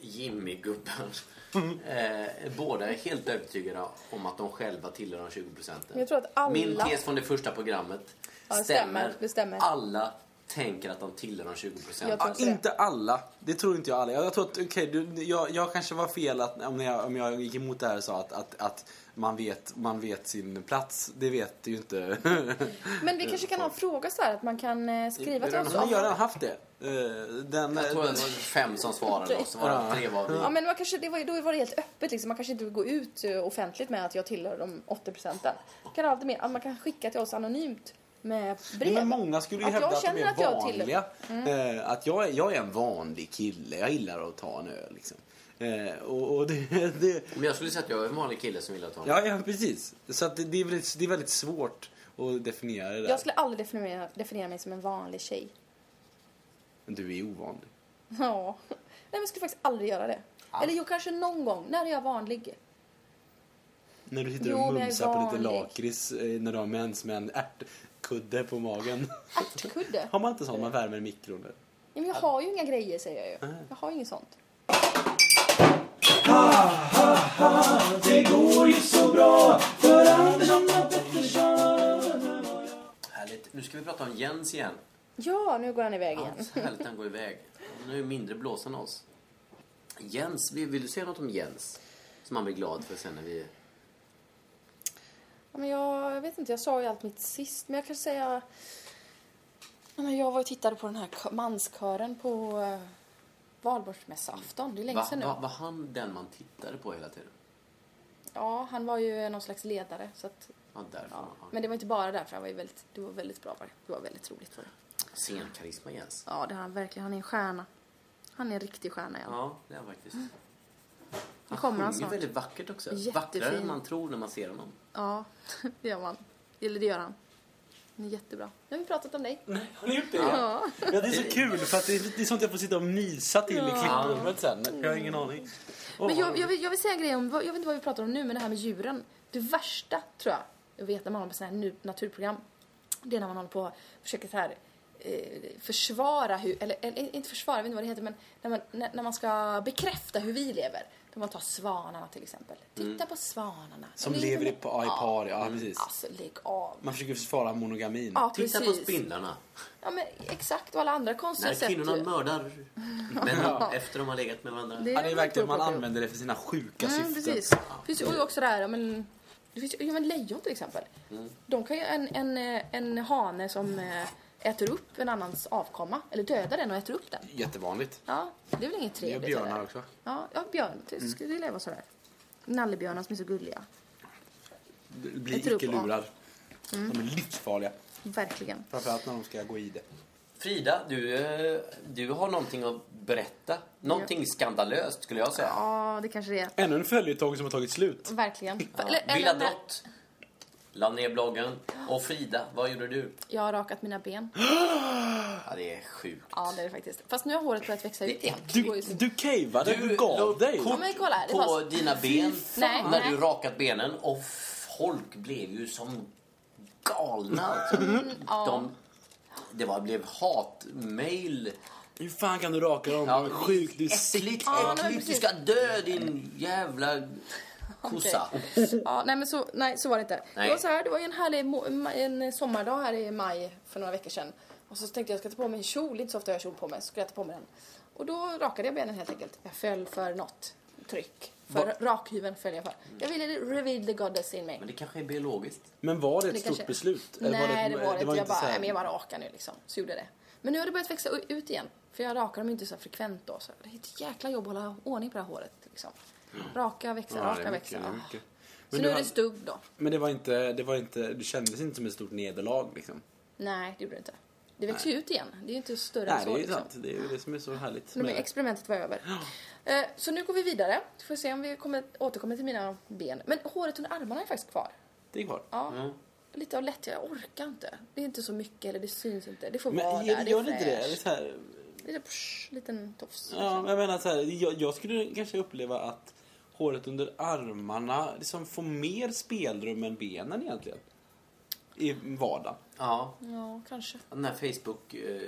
Jimmy-gubben eh, båda är helt övertygade om att de själva tillhör de 20 procenten. Jag tror att alla- Min tes från det första programmet Ja, det stämmer. stämmer, det stämmer. Alla tänker att de tillhör de 20 Jag procenten. det. inte alla. Det tror inte jag alla. Jag, jag tror att, okej, du, jag, jag kanske var fel att, om, jag, om jag gick emot det här och sa att, att, att man, vet, man vet sin plats. Det vet ju inte. Men vi kanske kan ha en fråga så här att man kan eh, skriva till oss. Jag har redan haft det. Eh, Den, Jag tror att det var fem som svarade och så var det tre var vi. Ja, men man kanske, det var, då var det helt öppet. Liksom. Man kanske inte vill gå ut eh, offentligt med att jag tillhör de 80 procenten. Kan alltid med, att man kan skicka till oss anonymt med brev. Men många skulle ju Att jag hävda att de känner är att jag tillhör- vanliga. Eh, att jag är, jag är en vanlig kille. Jag gillar att ta en öl. Liksom. Eh, och, och det, det, Men jag skulle säga att jag är en vanlig kille som vill att ha ja, ja, precis. Så att det, det, är väldigt, det är väldigt svårt att definiera det där. Jag skulle aldrig definiera, definiera mig som en vanlig tjej. Men du är ovanlig. Ja. Nej, men jag skulle faktiskt aldrig göra det. Eller jo, kanske någon gång. När är jag vanlig? När du sitter Jo, och mumsar på lite lakrits eh, när du har mens med en ärtkudde på magen. Ärtkudde? har man inte sånt man värmer i mikron? Ja, men jag har ju inga grejer, säger jag ju. Jag har ju inget sånt. Det går ju så bra för Andersson och Pettersson. Härligt. Nu ska vi prata om Jens igen. Ja, nu går han iväg igen. så härligt han går iväg. Han är mindre blåsen oss. Jens, vill, vill du säga något om Jens? Som han blir glad för sen när vi... Ja, men jag, jag vet inte, jag sa ju allt mitt sist. Men jag kan säga... Ja, men jag var och tittade på den här kö- manskören på uh, valborgsmässoafton. Det är länge Va, sedan nu. va, var han den man tittade på hela tiden? Ja, han var ju någon slags ledare. Så att, Ja, därför. ja. Men det var inte bara därför. Han var ju väldigt, det var väldigt bra. var det. Det var väldigt roligt. Var det. Scenkarisma Jens. Ja, det har han verkligen. Han är en stjärna. Han är en riktig stjärna, ja. Ja, det är han faktiskt. Nu Han kommer han snart. väldigt vackert också. Jättefin. Vackrare än man tror när man ser honom. Ja, det gör man. Eller det gör han. Han är jättebra. Nu har vi pratat om dig. Nej, har ni gjort det? Ja. Ja, det är så kul för att det är, det är sånt jag får sitta och mysa till i Ja. klipprummet sen. Jag har ingen aning. Åh, Men jag, jag, vill, jag vill säga en grej om, jag vet inte vad vi pratar om nu, men det här med djuren. Det värsta, tror jag, jag vet när man håller på sådana här nu- naturprogram, det är när man håller på och försöker så här eh, försvara hur, eller, eller inte försvara, jag vet inte vad det heter, men när man, när, när man ska bekräfta hur vi lever. Då man tar svanarna till exempel. Titta på svanarna. Som De lever i på ja. ja precis. Alltså lägg av. Man försöker försvara monogamin. Ja, Titta på spindlarna. Ja men exakt, och alla andra konstiga När sätt. kvinnorna ju. mördar männen efter de har legat med varandra. Det Ja, det är verkligen, man använder det för sina sjuka Mm, syften. precis. Det finns ju också det här, men, det finns ju, ja, men lejon till exempel. Mm. De kan ju, en, en, eh, en hane som eh, äter upp en annans avkomma, eller dödar den och äter upp den. Jättevanligt. Ja, det är väl inget trevligt? björnar eller? också. Ja, ja björn. Det skulle leva sådär. Nallebjörnar som är så gulliga. Blir Äter upp, icke lurad. Mm. De är livsfarliga. Verkligen. Framförallt när de ska gå i det. Frida, du, eh, du har någonting att berätta. Någonting skandalöst skulle jag säga. Ja, det kanske det är. Ännu en följetong som har tagit slut. Verkligen. Ja. Eller- Villa Drott la ner bloggen. Och Frida, vad gjorde du? Jag har rakat mina ben. Ja, det är sjukt. Ja, det är det faktiskt. Fast nu har håret börjat växa ut igen. Det Du, du caveade, du, la gav dig. kort Ja, men kolla det på var- dina ben Nej, när nej. du rakat benen och folk blev ju som galna. Alltså. Mm, De, det var, blev hatmail. Hur fan kan du raka dem? Ja, du är sjuk, du är äckligt, Ja. Du ska dö din jävla kossa. Ja, nej men så, nej, så var det inte. Nej. Det var så här, det var ju en härlig en sommardag här i maj för några veckor sedan. Och så tänkte jag, jag ska ta på mig en kjol, inte så ofta jag har kjol på mig, så skulle jag ta på mig den. Och då rakade jag benen helt enkelt. Jag föll för något tryck. För Va- rakhyveln föll jag för. Jag ville reveal the goddess in mig. Men det kanske är biologiskt. Men var det ett Det stort kanske- beslut? Nej, det var det, inte. Jag inte bara, så här- men jag bara rakar nu liksom. Så gjorde jag det. Men nu har det börjat växa ut igen. För jag rakar dem inte så frekvent då. Så det är ett jäkla jobb att hålla ordning på det här håret. Liksom. Raka, växa, Ja, det raka, det Ah. mycket. Så Men, nu är det stubb då. men det var inte, det var inte, det kändes inte som ett stort nederlag liksom. Nej, det gjorde det inte. Det växer ju ut igen. Det är ju inte större Nej, än så. det är ju liksom. sant. Det är ju det som är så härligt. Så nu med det. experimentet var över. Eh, Så nu går vi vidare. Får se om vi kommer, återkommer till mina ben. Men håret under armarna är faktiskt kvar. Det är kvar. Ja. Mm. Lite av lätt. Jag orkar inte. Det är inte så mycket eller det syns inte. Det får vara Men där. gör, Det gör är det inte det? Eller så här, Lite psh, liten tofs. ja, men jag menar så här, jag, jag skulle kanske uppleva att håret under armarna liksom får mer spelrum än benen egentligen. I vardagen. Ja, Ja, kanske. de här Facebook, eh,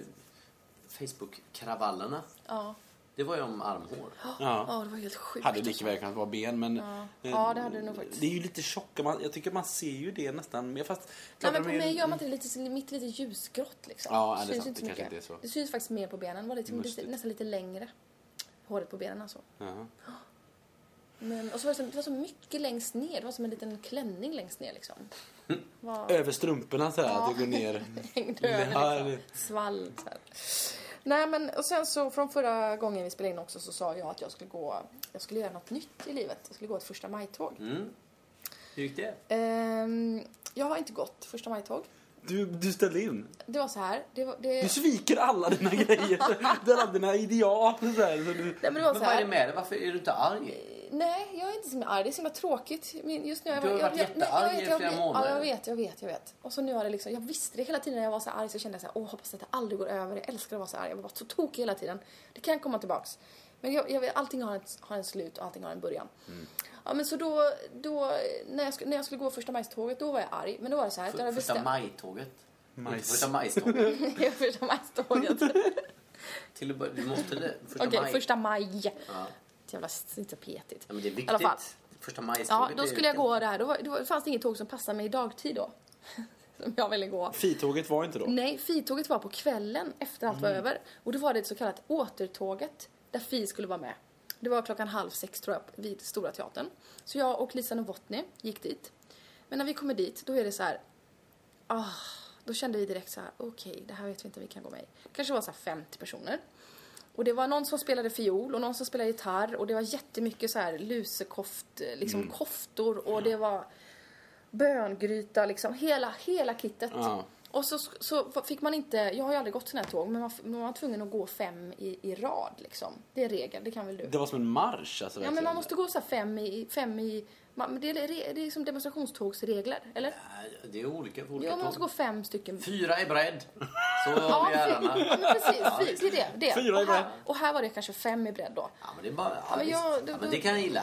Facebook-kravallerna. Ja. Det var ju om armhår. Ja. Ja, det var helt sjukt. Hade lika väl kunnat vara ben men... Ja. eh, Ja, det hade det nog faktiskt. Det är ju lite tjocka, man, jag tycker man ser ju det nästan mer fast... Nej, men på mig gör man inte det lite, mitt lite ljusgrått liksom. Ja, det syns sant. inte Det kanske mycket. inte är så. Det syns faktiskt mer på benen. Det var lite, nästan lite längre. Håret på benen alltså. Ja. Men, och så var det, så, det var så mycket längst ner. Det var som en liten klänning längst ner liksom. Var, Över strumporna så här, Ja. att det går ner. hängde över Ja, liksom. Svall så här. Nej men och sen så från förra gången vi spelade in också så sa jag att jag skulle gå, jag skulle göra något nytt i livet. Jag skulle gå ett första maj-tåg. Mm. Hur gick det? Ehm, jag har inte gått första maj-tåg. Du, du ställde in. Det var så här. Det var, det, Du sviker alla dina grejer. Alla dina ideal. Så här, så du... nej, men det Men var så vad är här. det med det? Varför är du inte arg? Nej, jag är inte så arg. Det är så himla tråkigt. Just nu, jag, Du har jag, varit jag, jättearg jag i jag flera vet, månader. Ja, jag vet, jag vet, jag vet. Och så nu har det liksom, jag visste det hela tiden när jag var så arg så kände jag så här, åh hoppas att det aldrig går över. Jag älskar att vara så arg. Jag var bara så tokig hela tiden. Det kan komma tillbaks. Men jag, jag, vet, allting har, ett, har en slut och allting har en början. Mm. Ja men så då, då när, jag, sk- när jag skulle gå första majståget då var jag arg. Men då var det så här att jag Första maj-tåget? Majs. Första majståget. första majståget. Till att börja, du måste det. Första Okej, maj. första maj. Ja. Jävla, inte så petigt. ja, men det är I viktigt. alla fall. Första majståget Ja, då skulle jag gå där. Då, var, då fanns det inget tåg som passade mig i dagtid då. som jag ville gå. Fitåget var inte då? Nej, Fi-tåget var på kvällen efter allt var över. Och då var det ett så kallat återtåget där Fi skulle vara med. Det var klockan halv sex tror jag vid Stora Teatern. Så jag och Lisa Novotny gick dit. Men när vi kommer dit då är det så här. Ah, då kände vi direkt så här. Okej, det här vet vi inte vi kan gå med i. Det kanske var så här 50 personer. Och det var någon som spelade fiol och någon som spelade gitarr och det var jättemycket så här lusekoft, liksom Mm. koftor och det var böngryta liksom, hela, hela kittet. Ja. Och så, så fick man inte, jag har ju aldrig gått sådana här tåg, men man, man var tvungen att gå fem i, i rad liksom. Det är regel, det kan väl du? Det var som en marsch alltså. Ja men man måste gå så fem i, fem i, man, men det, är, det är som demonstrationstågsregler, eller? Nej, Det är olika för olika man måste gå fem stycken. Fyra i bredd. Så Ja, ja, men precis, fy- det är det. det. Fyra i och, bredd. och här var det kanske fem i bredd då. Ja, men det är bara... Ja, Ja, men jag- då- ja, men det kan jag gilla.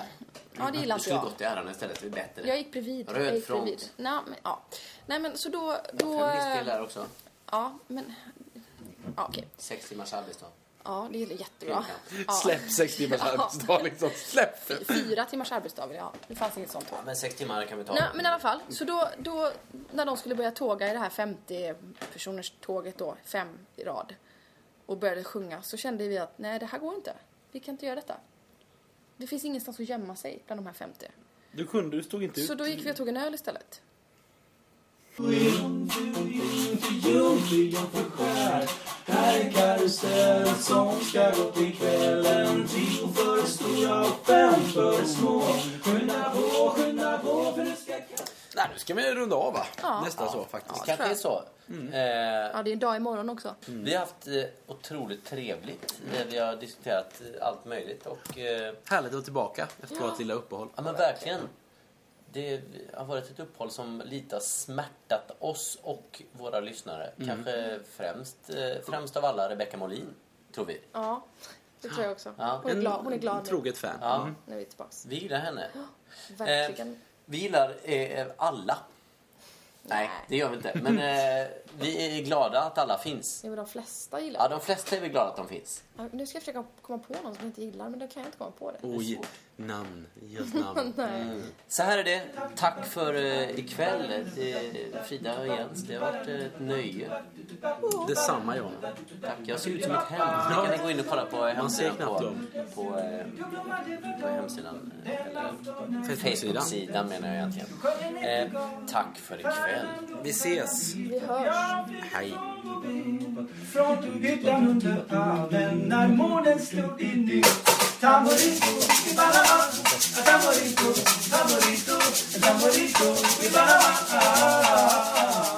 Ja, det gillar Du inte skulle jag. gått till herrarna istället, det är bättre. Jag gick bredvid. Röd jag gick front. bredvid. Nej, men, ja. Nej men så då... då Feministdel eh, där också. ja, men... Ja, okej. Sex timmars arbetsdag. Ja, det är jättebra. Ja. Släpp sex timmars arbetsdag liksom. Släpp det. Fyra timmars arbetsdag vill jag ha. Det fanns inget sånt. Ja, men sex timmar kan vi ta. Nej, men i alla fall. Så då, då, när de skulle börja tåga i det här 50 personers tåget då, fem i rad, och började sjunga, så kände vi att nej, det här går inte. Vi kan inte göra detta. Det finns ingenstans att gömma sig bland de här 50. Du kunde, du stod inte ut. Så då gick vi och tog en öl istället. Jungfruligen för skär Här är karusell som ska gå till kvällen Tio för de stora och fem för de små Skynda på, skynda på för det ska Nej, nu ska vi runda av va? Ja. Nästan så faktiskt. Kanske är så. Mm. Eh, Ja, det är en dag imorgon också. Vi har haft eh, otroligt trevligt när vi har diskuterat eh, allt möjligt. Och, eh, Härligt att vara tillbaka efter vårt lilla uppehåll. ja, men verkligen. Det har varit ett uppehåll som lite har smärtat oss och våra lyssnare. Mm. Kanske främst, eh, främst av alla Rebecca Molin, tror vi. Ja, det tror jag också. Ja. Hon är glad, hon är glad nu, Troget fan. Ja. Mm. när vi är tillbaka. Vi gillar henne. Verkligen. Vi gillar eh, alla. Nej, det gör vi inte. Men eh, vi är glada att alla finns. Det är väl de flesta Ja, gillar. de flesta är vi glada att de finns. Ja, nu ska jag försöka komma på någon som inte gillar, men då kan jag inte komma på det. Oj, namn. Oss namn. Nej. Så här är det. Tack för eh, ikväll. Det, Frida och Jens, det har varit ett nöje. Detsamma John. Tack. Jag ser ut som ett hem. Det kan ni gå in och kolla på hemsidan på, dem. på, eh, på hemsidan. eh, Eller Facebook-sidan. Menar jag egentligen. Eh, tack för ikväll. Vi ses. Vi hörs. Hej. Från hyddan under palmen när månen tamborito e balabá, tamborito, tamborito, tamborito e balabá.